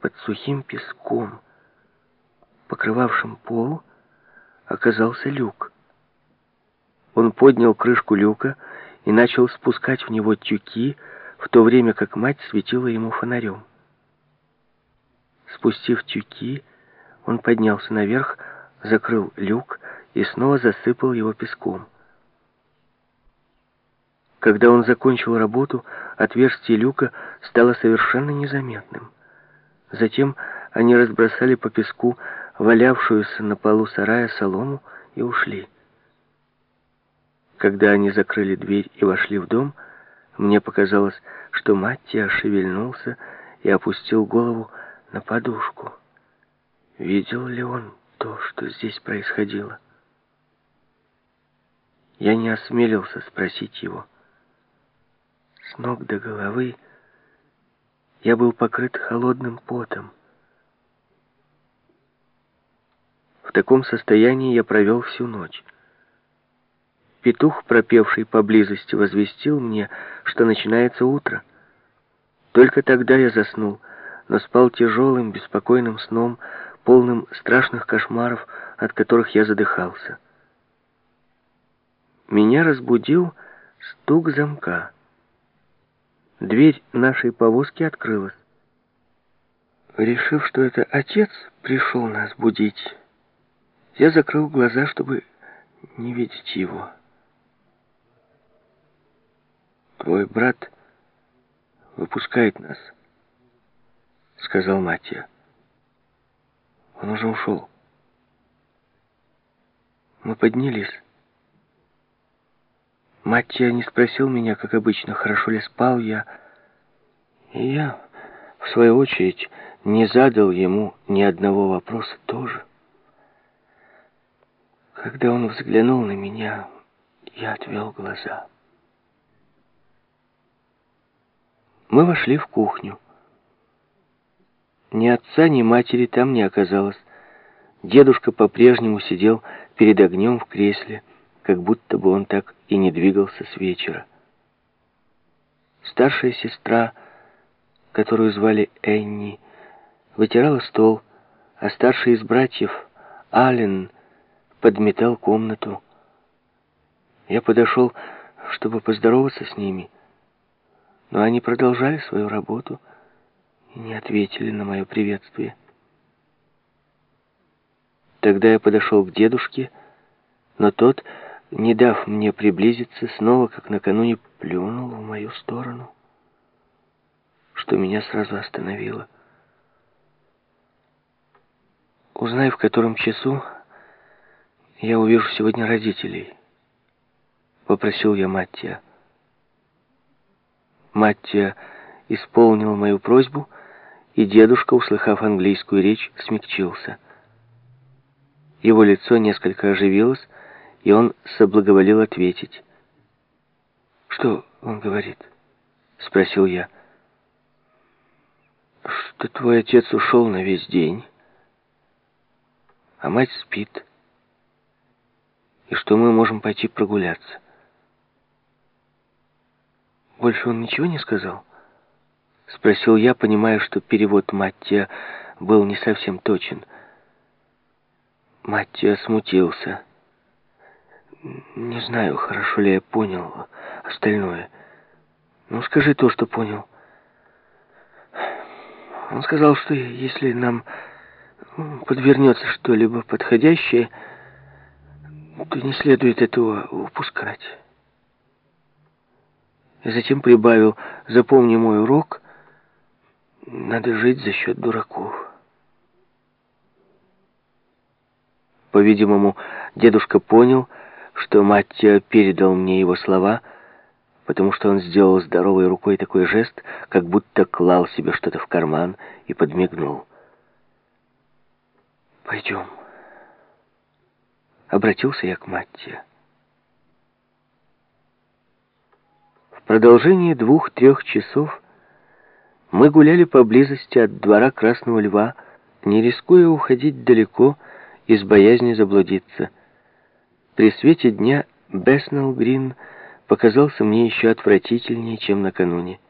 под сухим песком, покрывавшим пол, оказался люк. Он поднял крышку люка и начал спускать в него тюки, в то время как мать светила ему фонарем. Спустив тюки, он поднялся наверх, закрыл люк и снова засыпал его песком. Когда он закончил работу, отверстие люка стало совершенно незаметным. Затем они разбросали по песку валявшуюся на полу сарая солому и ушли. Когда они закрыли дверь и вошли в дом, мне показалось, что Маттия шевельнулся и опустил голову на подушку. Видел ли он то, что здесь происходило? Я не осмелился спросить его. С ног до головы я был покрыт холодным потом. В таком состоянии я провел всю ночь. Петух, пропевший поблизости, возвестил мне, что начинается утро. Только тогда я заснул, но спал тяжелым, беспокойным сном, полным страшных кошмаров, от которых я задыхался. Меня разбудил стук замка. Дверь нашей повозки открылась. Решив, что это отец пришел нас будить, я закрыл глаза, чтобы не видеть его. «Твой брат выпускает нас», — сказал Матья. «Он уже ушел». Мы поднялись. Маттия не спросил меня, как обычно, хорошо ли спал я. И я, в свою очередь, не задал ему ни одного вопроса тоже. Когда он взглянул на меня, я отвел глаза. Мы вошли в кухню. Ни отца, ни матери там не оказалось. Дедушка по-прежнему сидел перед огнем в кресле, как будто бы он так и не двигался с вечера. Старшая сестра, которую звали Энни, вытирала стол, а старший из братьев, Ален, подметал комнату. Я подошел, чтобы поздороваться с ними, но они продолжали свою работу и не ответили на мое приветствие. Тогда я подошел к дедушке, но тот не дав мне приблизиться, снова, как накануне, плюнул в мою сторону, что меня сразу остановило. Узнай, в котором часу я увижу сегодня родителей, попросил я Маттия. Маттия исполнил мою просьбу, и дедушка, услыхав английскую речь, смягчился. Его лицо несколько оживилось, и он соблаговолил ответить. «Что он говорит?» — спросил я. «Что твой отец ушел на весь день, а мать спит, и что мы можем пойти прогуляться». «Больше он ничего не сказал?» — спросил я, понимая, что перевод Маттия был не совсем точен. Маттия смутился. Не знаю, хорошо ли я понял остальное. Ну, скажи то, что понял. Он сказал, что если нам подвернется что-либо подходящее, то не следует этого упускать. И затем прибавил, запомни мой урок, надо жить за счет дураков. По-видимому, дедушка понял, что Маттио передал мне его слова, потому что он сделал здоровой рукой такой жест, как будто клал себе что-то в карман и подмигнул. «Пойдем», — обратился я к Маттио. В продолжении двух-трех часов мы гуляли поблизости от двора Красного Льва, не рискуя уходить далеко из боязни заблудиться — при свете дня Беснелл Грин показался мне еще отвратительнее, чем накануне.